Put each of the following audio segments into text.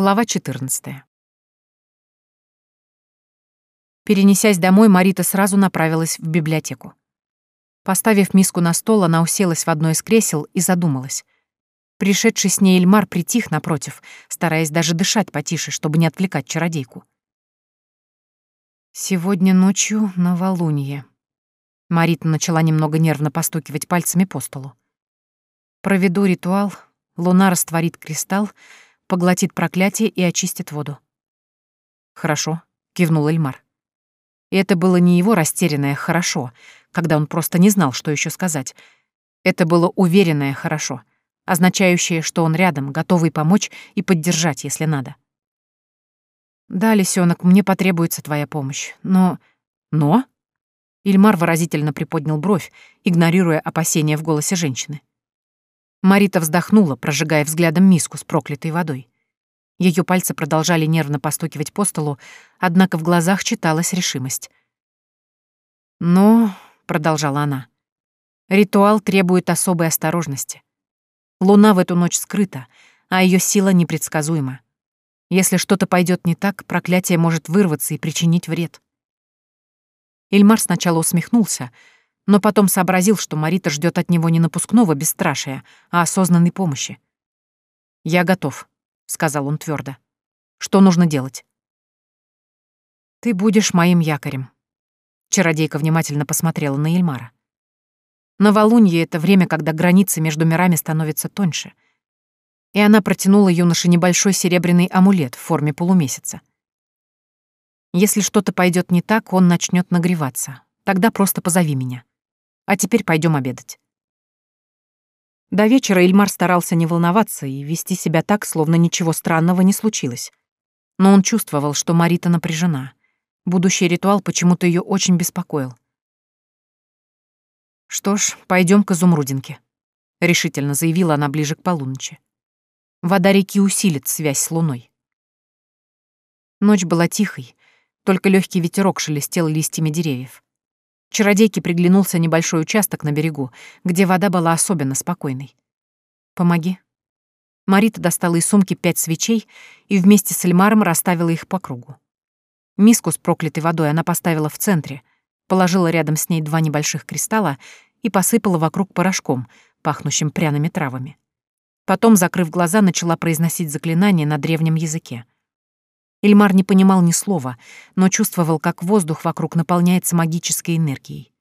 Глава 14. Перенесясь домой, Марита сразу направилась в библиотеку. Поставив миску на стол, она уселась в одно из кресел и задумалась. Пришедший с ней Эльмар притих напротив, стараясь даже дышать потише, чтобы не отвлекать чародейку. «Сегодня ночью новолуние». Марита начала немного нервно постукивать пальцами по столу. «Проведу ритуал, луна растворит кристалл, поглотит проклятие и очистит воду». «Хорошо», — кивнул Эльмар. И это было не его растерянное «хорошо», когда он просто не знал, что еще сказать. Это было уверенное «хорошо», означающее, что он рядом, готовый помочь и поддержать, если надо. «Да, лисенок, мне потребуется твоя помощь, но...» «Но?» Ильмар выразительно приподнял бровь, игнорируя опасения в голосе женщины. Марита вздохнула, прожигая взглядом миску с проклятой водой. Ее пальцы продолжали нервно постукивать по столу, однако в глазах читалась решимость. «Но», — продолжала она, — «ритуал требует особой осторожности. Луна в эту ночь скрыта, а ее сила непредсказуема. Если что-то пойдет не так, проклятие может вырваться и причинить вред». Ильмар сначала усмехнулся, но потом сообразил, что Марита ждет от него не напускного бесстрашия, а осознанной помощи. «Я готов», сказал он твердо. Что нужно делать? Ты будешь моим якорем. Чародейка внимательно посмотрела на Ельмара. Новолунье — это время, когда границы между мирами становятся тоньше. И она протянула юноше небольшой серебряный амулет в форме полумесяца. Если что-то пойдет не так, он начнет нагреваться. Тогда просто позови меня. А теперь пойдем обедать. До вечера Ильмар старался не волноваться и вести себя так, словно ничего странного не случилось. Но он чувствовал, что Марита напряжена. Будущий ритуал почему-то ее очень беспокоил. «Что ж, пойдем к изумрудинке», — решительно заявила она ближе к полуночи. «Вода реки усилит связь с луной». Ночь была тихой, только легкий ветерок шелестел листьями деревьев. Чародейке приглянулся небольшой участок на берегу, где вода была особенно спокойной. «Помоги». Марита достала из сумки пять свечей и вместе с Эльмаром расставила их по кругу. Миску с проклятой водой она поставила в центре, положила рядом с ней два небольших кристалла и посыпала вокруг порошком, пахнущим пряными травами. Потом, закрыв глаза, начала произносить заклинание на древнем языке. Ильмар не понимал ни слова, но чувствовал, как воздух вокруг наполняется магической энергией.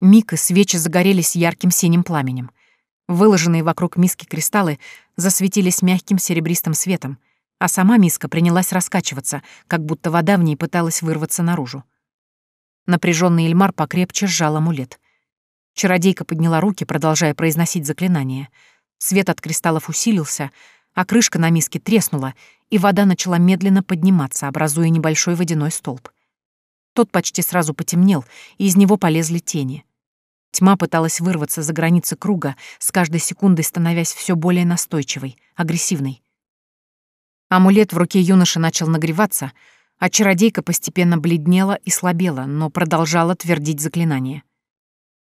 Миг и свечи загорелись ярким синим пламенем. Выложенные вокруг миски кристаллы засветились мягким серебристым светом, а сама миска принялась раскачиваться, как будто вода в ней пыталась вырваться наружу. Напряженный Ильмар покрепче сжал амулет. Чародейка подняла руки, продолжая произносить заклинание. Свет от кристаллов усилился, а крышка на миске треснула, и вода начала медленно подниматься, образуя небольшой водяной столб. Тот почти сразу потемнел, и из него полезли тени. Тьма пыталась вырваться за границы круга, с каждой секундой становясь все более настойчивой, агрессивной. Амулет в руке юноши начал нагреваться, а чародейка постепенно бледнела и слабела, но продолжала твердить заклинание.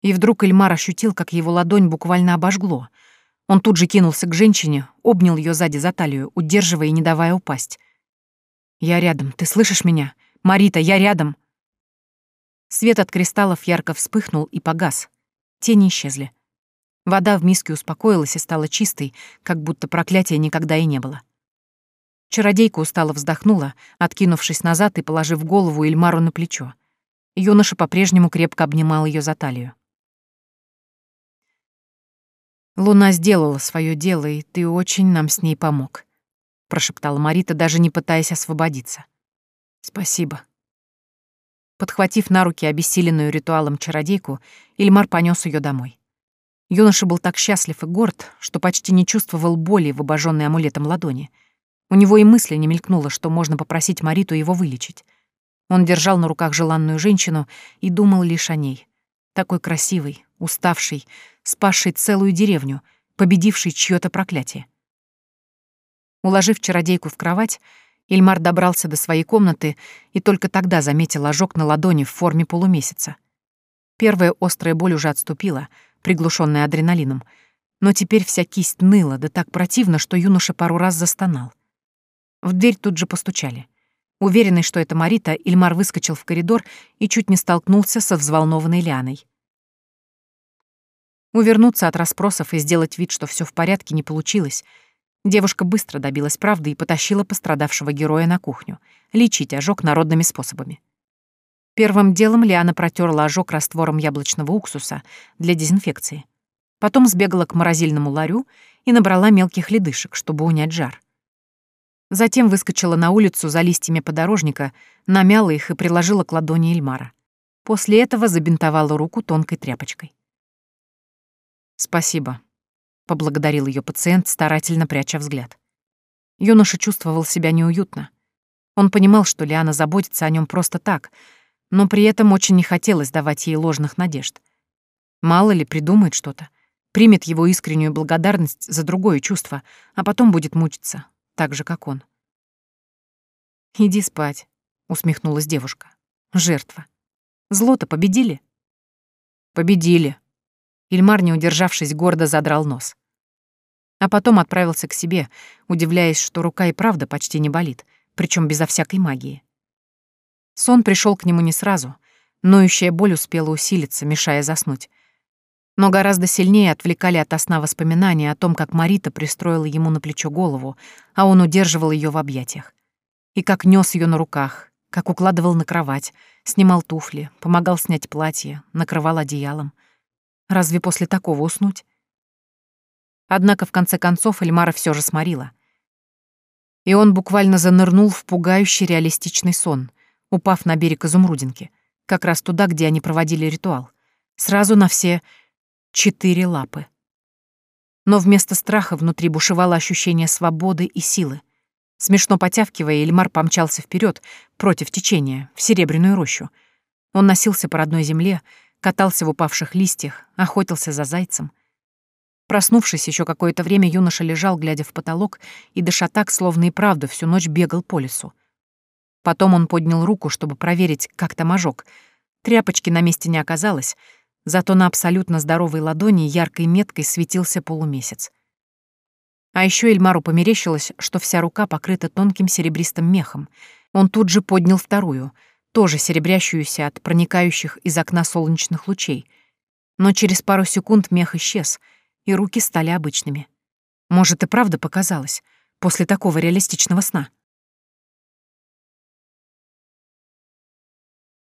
И вдруг Эльмар ощутил, как его ладонь буквально обожгло — он тут же кинулся к женщине, обнял ее сзади за талию, удерживая и не давая упасть. «Я рядом, ты слышишь меня? Марита, я рядом!» Свет от кристаллов ярко вспыхнул и погас. Тени исчезли. Вода в миске успокоилась и стала чистой, как будто проклятия никогда и не было. Чародейка устало вздохнула, откинувшись назад и положив голову Эльмару на плечо. Юноша по-прежнему крепко обнимал ее за талию. Луна сделала свое дело, и ты очень нам с ней помог», — прошептала Марита, даже не пытаясь освободиться. «Спасибо». Подхватив на руки обессиленную ритуалом чародейку, Ильмар понес ее домой. Юноша был так счастлив и горд, что почти не чувствовал боли в обожженной амулетом ладони. У него и мысли не мелькнуло, что можно попросить Мариту его вылечить. Он держал на руках желанную женщину и думал лишь о ней. Такой красивый, уставший, спасший целую деревню, победивший чьё-то проклятие. Уложив чародейку в кровать, Ильмар добрался до своей комнаты и только тогда заметил ожог на ладони в форме полумесяца. Первая острая боль уже отступила, приглушенная адреналином, но теперь вся кисть ныла, да так противно, что юноша пару раз застонал. В дверь тут же постучали. Уверенный, что это Марита, Ильмар выскочил в коридор и чуть не столкнулся со взволнованной Лианой. Увернуться от расспросов и сделать вид, что все в порядке, не получилось. Девушка быстро добилась правды и потащила пострадавшего героя на кухню, лечить ожог народными способами. Первым делом Лиана протерла ожог раствором яблочного уксуса для дезинфекции. Потом сбегала к морозильному ларю и набрала мелких ледышек, чтобы унять жар. Затем выскочила на улицу за листьями подорожника, намяла их и приложила к ладони Эльмара. После этого забинтовала руку тонкой тряпочкой. «Спасибо», — поблагодарил ее пациент, старательно пряча взгляд. Юноша чувствовал себя неуютно. Он понимал, что Лиана заботится о нем просто так, но при этом очень не хотелось давать ей ложных надежд. Мало ли придумает что-то, примет его искреннюю благодарность за другое чувство, а потом будет мучиться, так же, как он. «Иди спать», — усмехнулась девушка. «Жертва. Зло-то победили?» «Победили». Ильмар, не удержавшись, гордо задрал нос. А потом отправился к себе, удивляясь, что рука и правда почти не болит, причем безо всякой магии. Сон пришел к нему не сразу, ноющая боль успела усилиться, мешая заснуть. Но гораздо сильнее отвлекали от сна воспоминания о том, как Марита пристроила ему на плечо голову, а он удерживал ее в объятиях. И как нес ее на руках, как укладывал на кровать, снимал туфли, помогал снять платье, накрывал одеялом. Разве после такого уснуть? Однако в конце концов Эльмара все же сморила. И он буквально занырнул в пугающий реалистичный сон, упав на берег изумрудинки, как раз туда, где они проводили ритуал. Сразу на все четыре лапы. Но вместо страха внутри бушевало ощущение свободы и силы. Смешно потявкивая, Эльмар помчался вперед против течения, в серебряную рощу. Он носился по родной земле, катался в упавших листьях, охотился за зайцем. Проснувшись, еще какое-то время юноша лежал, глядя в потолок, и дыша так, словно и правда всю ночь бегал по лесу. Потом он поднял руку, чтобы проверить, как там ожог. Тряпочки на месте не оказалось, Зато на абсолютно здоровой ладони яркой меткой светился полумесяц. А еще Эльмару померещилось, что вся рука покрыта тонким серебристым мехом. Он тут же поднял вторую, тоже серебрящуюся от проникающих из окна солнечных лучей. Но через пару секунд мех исчез, и руки стали обычными. Может, и правда показалось, после такого реалистичного сна.